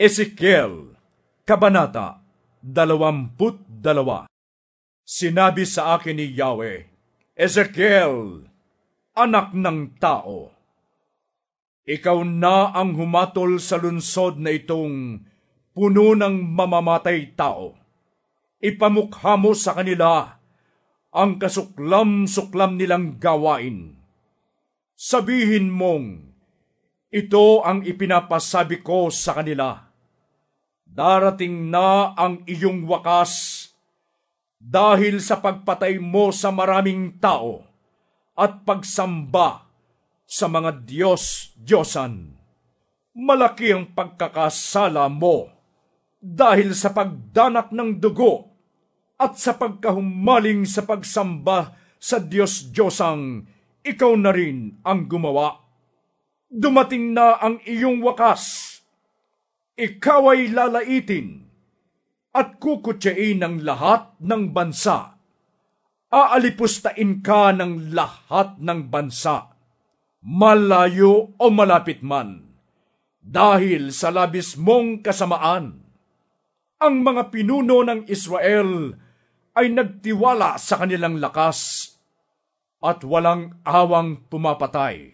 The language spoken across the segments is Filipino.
Ezekiel, Kabanata, 22 Sinabi sa akin ni Yahweh, Ezekiel, anak ng tao, ikaw na ang humatol sa lunsod na itong puno ng mamamatay tao. Ipamukha mo sa kanila ang kasuklam-suklam nilang gawain. Sabihin mong, ito ang ipinapasabi ko sa kanila. Darating na ang iyong wakas dahil sa pagpatay mo sa maraming tao at pagsamba sa mga Diyos-Diyosan. Malaki ang pagkakasala mo dahil sa pagdanak ng dugo at sa pagkahumaling sa pagsamba sa Diyos-Diyosang ikaw na rin ang gumawa. Dumating na ang iyong wakas. Ikaw ay lalaitin at kukutsain ng lahat ng bansa. Aalipustain ka ng lahat ng bansa malayo o malapit man, dahil sa labis mong kasamaan. Ang mga pinuno ng Israel ay nagtiwala sa kanilang lakas at walang awang pumapatay.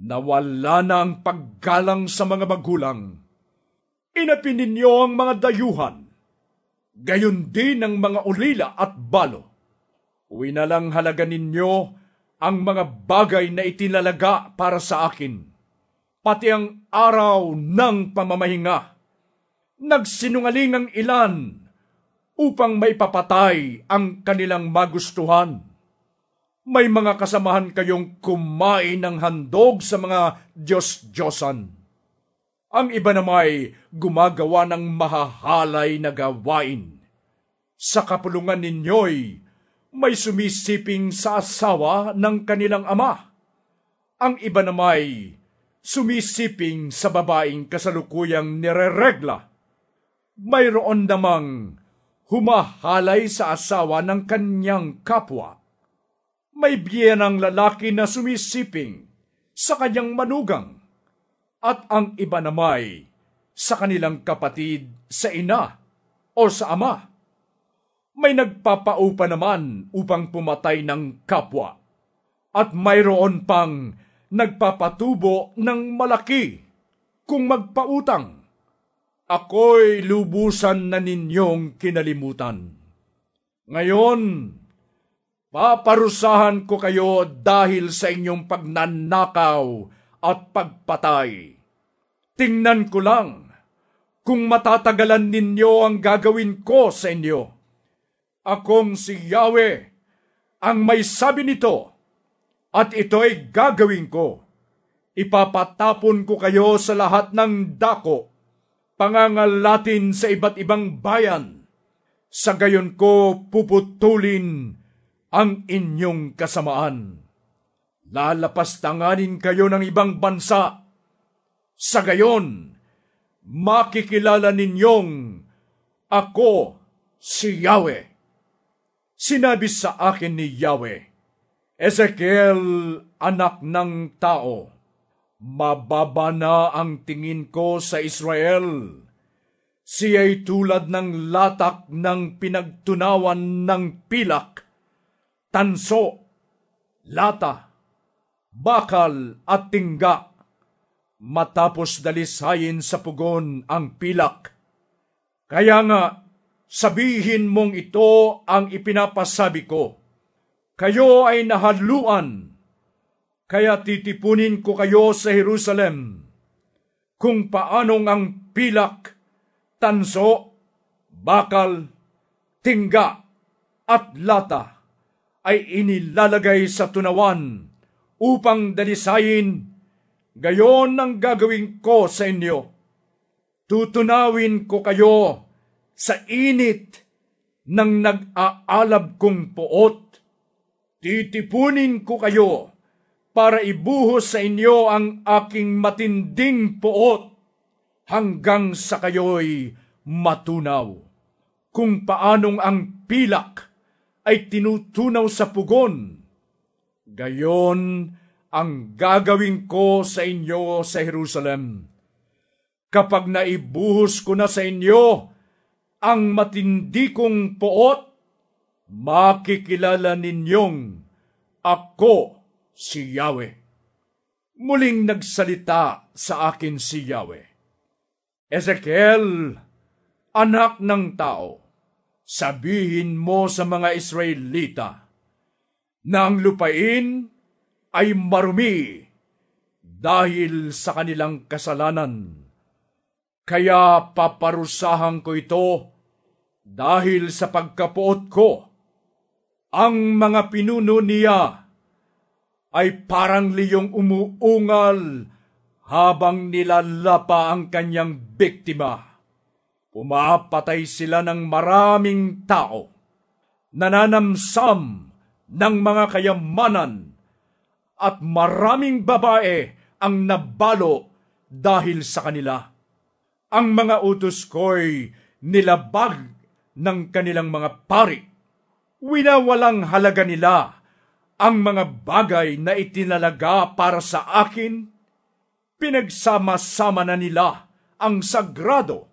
Nawala na ang paggalang sa mga magulang. Inapin ninyo ang mga dayuhan, gayon din ang mga ulila at balo. Uwi na lang halaga ninyo ang mga bagay na itinalaga para sa akin, pati ang araw ng pamamahinga. Nagsinungaling ang ilan upang maipapatay ang kanilang magustuhan. May mga kasamahan kayong kumain ng handog sa mga Diyos-Diyosan. Ang iba namay gumagawa ng mahahalay na gawain. Sa kapulungan ninyo'y may sumisiping sa asawa ng kanilang ama. Ang iba namay sumisiping sa babaeng kasalukuyang nireregla. Mayroon namang humahalay sa asawa ng kanyang kapwa. May biyenang lalaki na sumisiping sa kanyang manugang at ang iba namay sa kanilang kapatid sa ina o sa ama may nagpapaupa naman upang pumatay ng kapwa. At mayroon pang nagpapatubo ng malaki kung magpautang. Ako'y lubusan na ninyong kinalimutan. Ngayon, paparusahan ko kayo dahil sa inyong pagnanakaw at pagpatay. Tingnan ko lang kung matatagalan ninyo ang gagawin ko sa inyo Akong si Yahweh ang may sabi nito, at ito'y gagawin ko. Ipapatapon ko kayo sa lahat ng dako, pangangalatin sa iba't ibang bayan. Sa gayon ko puputulin ang inyong kasamaan. Lalapastanganin kayo ng ibang bansa. Sa gayon, makikilala ninyong ako si Yahweh. Sinabi sa akin ni Yahweh, Ezekiel, anak ng tao, mababa na ang tingin ko sa Israel. Siya'y tulad ng latak ng pinagtunawan ng pilak, tanso, lata, bakal at tingga, matapos dalisayin sa pugon ang pilak. Kaya nga, Sabihin mong ito ang ipinapasabi ko. Kayo ay nahaluan, kaya titipunin ko kayo sa Jerusalem. Kung paanong ang pilak, tanso, bakal, tingga at lata ay inilalagay sa tunawan upang dalisayin, gayon ang gagawin ko sa inyo. Tutunawin ko kayo sa init ng nag-aalab kong poot. Titipunin ko kayo para ibuhos sa inyo ang aking matinding poot hanggang sa kayo'y matunaw. Kung paanong ang pilak ay tinutunaw sa pugon, gayon ang gagawin ko sa inyo sa Jerusalem Kapag naibuhos ko na sa inyo ang matindi kong poot, makikilala ninyong ako si Yahweh. Muling nagsalita sa akin si Yahweh. Ezekiel, anak ng tao, sabihin mo sa mga Israelita na ang lupain ay marumi dahil sa kanilang kasalanan. Kaya paparusahan ko ito dahil sa pagkapuot ko. Ang mga pinuno niya ay parang liyong umuungal habang nilalapa ang kanyang biktima. Pumapatay sila ng maraming tao, nananamsam ng mga kayamanan, at maraming babae ang nabalo dahil sa kanila. Ang mga utos ko'y nilabag ng kanilang mga pari. Winawalang halaga nila ang mga bagay na itinalaga para sa akin, pinagsama-sama na nila ang sagrado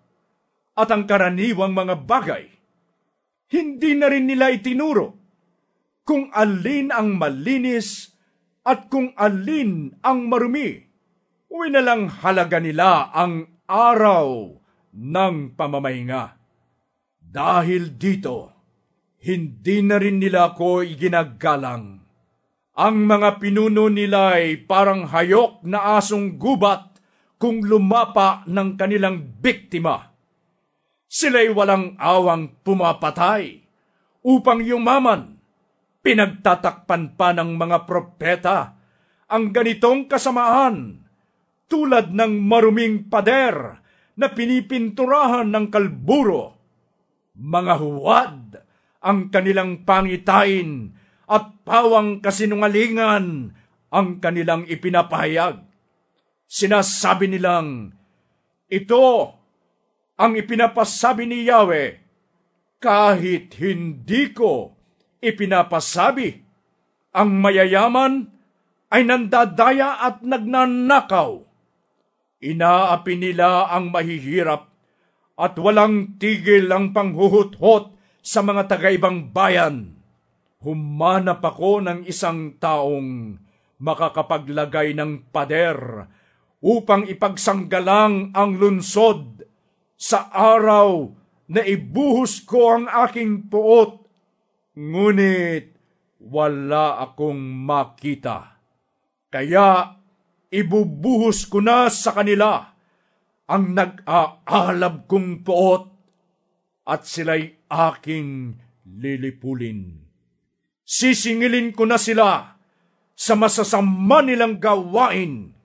at ang karaniwang mga bagay. Hindi na rin nila itinuro kung alin ang malinis at kung alin ang marumi. Winalang halaga nila ang araw ng pamamahinga. Dahil dito, hindi na rin nila ako iginagalang ang mga pinuno nila ay parang hayok na asong gubat kung lumapa ng kanilang biktima. Sila'y walang awang pumapatay upang yumaman. Pinagtatakpan pa ng mga propeta ang ganitong kasamaan tulad ng maruming pader na pinipinturahan ng kalburo. Mga huwad ang kanilang pangitain at pawang kasinungalingan ang kanilang ipinapahayag. Sinasabi nilang, ito ang ipinapasabi ni Yahweh, kahit hindi ko ipinapasabi. Ang mayayaman ay nandadaya at nagnanakaw. Inaapi nila ang mahihirap at walang tigil ang panghuhuthot sa mga taga-ibang bayan humanap ako ng isang taong makakapaglagay ng pader upang ipagsanggalang ang lunsod sa araw na ibuhos ko ang aking puot, ngunit wala akong makita. Kaya ibubuhos ko na sa kanila ang nag-aalab kong puot at sila'y aking lilipulin. Sisingilin ko na sila sa masasama nilang gawain